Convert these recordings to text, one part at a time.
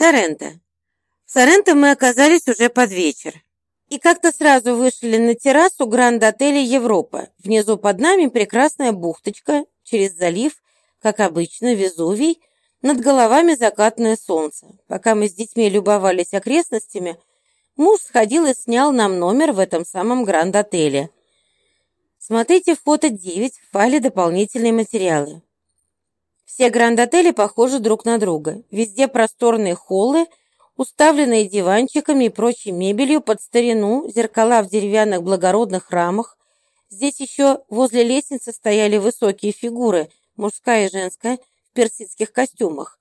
Соренто. В Соренто мы оказались уже под вечер. И как-то сразу вышли на террасу гранд-отеля «Европа». Внизу под нами прекрасная бухточка, через залив, как обычно, Везувий, над головами закатное солнце. Пока мы с детьми любовались окрестностями, муж сходил и снял нам номер в этом самом гранд-отеле. Смотрите фото 9 в файле «Дополнительные материалы». Все гранд-отели похожи друг на друга. Везде просторные холлы – уставленные диванчиками и прочей мебелью под старину, зеркала в деревянных благородных рамах. Здесь еще возле лестницы стояли высокие фигуры, мужская и женская, в персидских костюмах.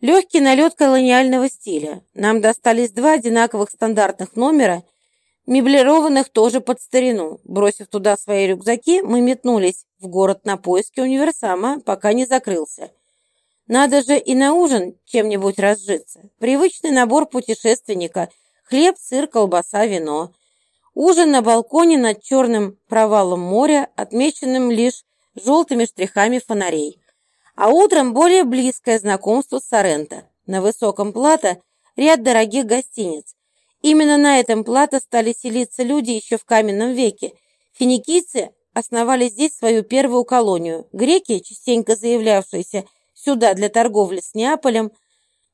Легкий налет колониального стиля. Нам достались два одинаковых стандартных номера, меблированных тоже под старину. Бросив туда свои рюкзаки, мы метнулись в город на поиски универсама, пока не закрылся. Надо же и на ужин чем-нибудь разжиться. Привычный набор путешественника. Хлеб, сыр, колбаса, вино. Ужин на балконе над черным провалом моря, отмеченным лишь желтыми штрихами фонарей. А утром более близкое знакомство с Соренто. На высоком плато ряд дорогих гостиниц. Именно на этом плато стали селиться люди еще в каменном веке. Финикийцы основали здесь свою первую колонию. Греки, частенько заявлявшиеся сюда для торговли с Неаполем,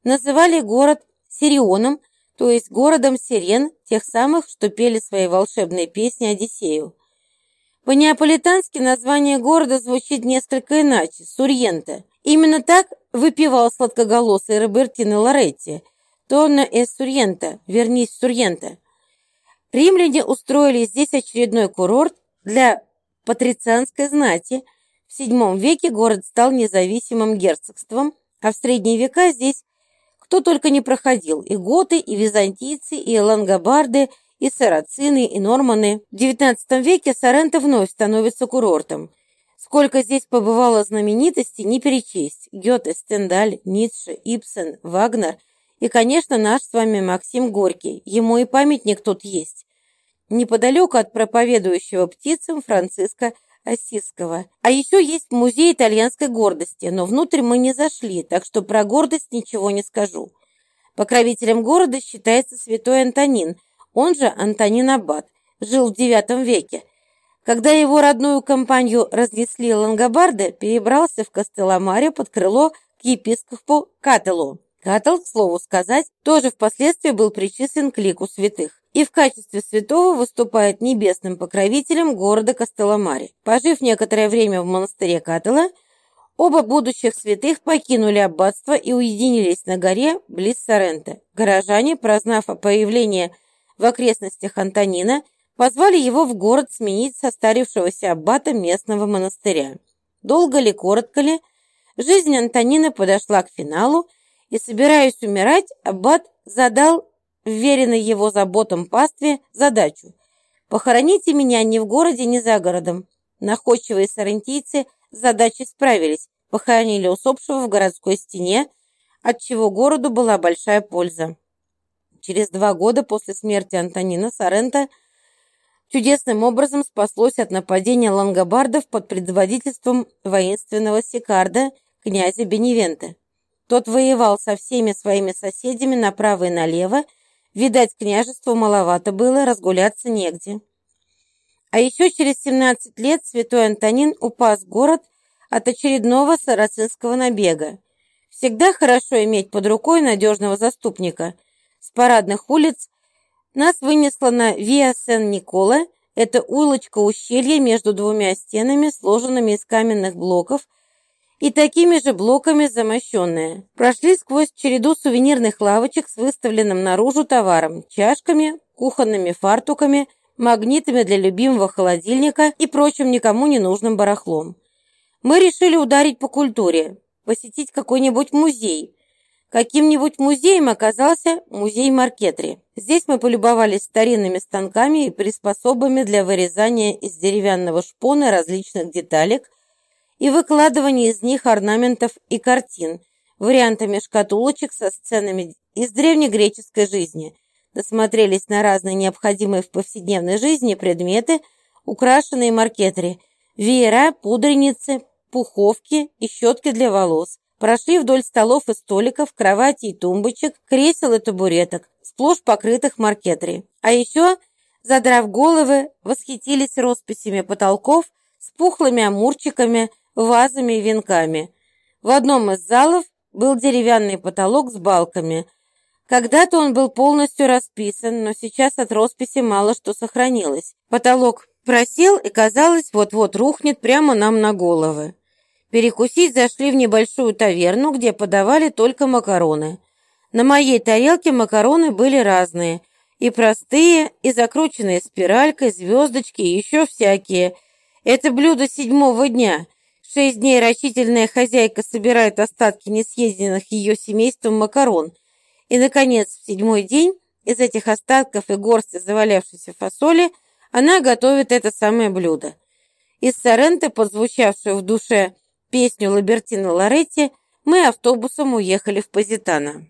называли город Сирионом, то есть городом сирен, тех самых, что пели свои волшебные песни Одиссею. По-неаполитански название города звучит несколько иначе – Сурьенте. Именно так выпивал сладкоголосый Робертино Лоретти «Тонна эс Сурьента» – «Вернись в Сурьенте». Римляне устроили здесь очередной курорт для патрицианской знати – в VII веке город стал независимым герцогством, а в средние века здесь кто только не проходил, и готы, и византийцы, и лангобарды, и сарацины, и норманы. В XIX веке Соренто вновь становится курортом. Сколько здесь побывало знаменитостей, не перечесть. Гёте, Стендаль, Ницше, Ипсен, Вагнер и, конечно, наш с вами Максим Горький. Ему и памятник тут есть. Неподалеку от проповедующего птицам Франциска Осиского. А еще есть музей итальянской гордости, но внутрь мы не зашли, так что про гордость ничего не скажу. Покровителем города считается святой Антонин, он же Антонин Аббат, жил в IX веке. Когда его родную компанию разнесли лангобарды, перебрался в Костеломаре под крыло к епископу Кателу. Катл, к слову сказать, тоже впоследствии был причислен к лику святых и в качестве святого выступает небесным покровителем города Костеломари. Пожив некоторое время в монастыре Катала, оба будущих святых покинули аббатство и уединились на горе близ Соренто. Горожане, прознав о появлении в окрестностях Антонина, позвали его в город сменить состарившегося аббата местного монастыря. Долго ли, коротко ли, жизнь Антонина подошла к финалу, и, собираясь умирать, аббат задал вверенной его заботам пастве задачу «Похороните меня ни в городе, ни за городом». Находчивые сарантийцы с задачей справились, похоронили усопшего в городской стене, от чего городу была большая польза. Через два года после смерти Антонина Соренто чудесным образом спаслось от нападения лангобардов под предводительством воинственного Сикарда, князя Беневенте. Тот воевал со всеми своими соседями направо и налево Видать, княжеству маловато было, разгуляться негде. А еще через 17 лет святой Антонин упас город от очередного сарацинского набега. Всегда хорошо иметь под рукой надежного заступника. С парадных улиц нас вынесло на Виа Сен-Никола, это улочка-ущелье между двумя стенами, сложенными из каменных блоков, и такими же блоками замощенная. Прошли сквозь череду сувенирных лавочек с выставленным наружу товаром, чашками, кухонными фартуками, магнитами для любимого холодильника и прочим никому не нужным барахлом. Мы решили ударить по культуре, посетить какой-нибудь музей. Каким-нибудь музеем оказался музей Маркетри. Здесь мы полюбовались старинными станками и приспособами для вырезания из деревянного шпона различных деталек – и выкладывание из них орнаментов и картин, вариантами шкатулочек со сценами из древнегреческой жизни. Досмотрелись на разные необходимые в повседневной жизни предметы, украшенные маркетри, веера, пудреницы, пуховки и щетки для волос, Прошли вдоль столов и столиков, кроватей и тумбочек, кресел и табуреток, сплошь покрытых маркетри. А еще, задрав головы, восхитились росписями потолков с пухлыми амурчиками, вазами и венками. В одном из залов был деревянный потолок с балками. Когда-то он был полностью расписан, но сейчас от росписи мало что сохранилось. Потолок просел и, казалось, вот-вот рухнет прямо нам на головы. Перекусить зашли в небольшую таверну, где подавали только макароны. На моей тарелке макароны были разные. И простые, и закрученные спиралькой, звездочки, и еще всякие. Это блюдо седьмого дня. Шесть дней рачительная хозяйка собирает остатки несъеденных ее семейством макарон. И, наконец, в седьмой день из этих остатков и горсти завалявшейся фасоли она готовит это самое блюдо. Из Соренто, подзвучавшую в душе песню Лабертина Лоретти, мы автобусом уехали в Позитано.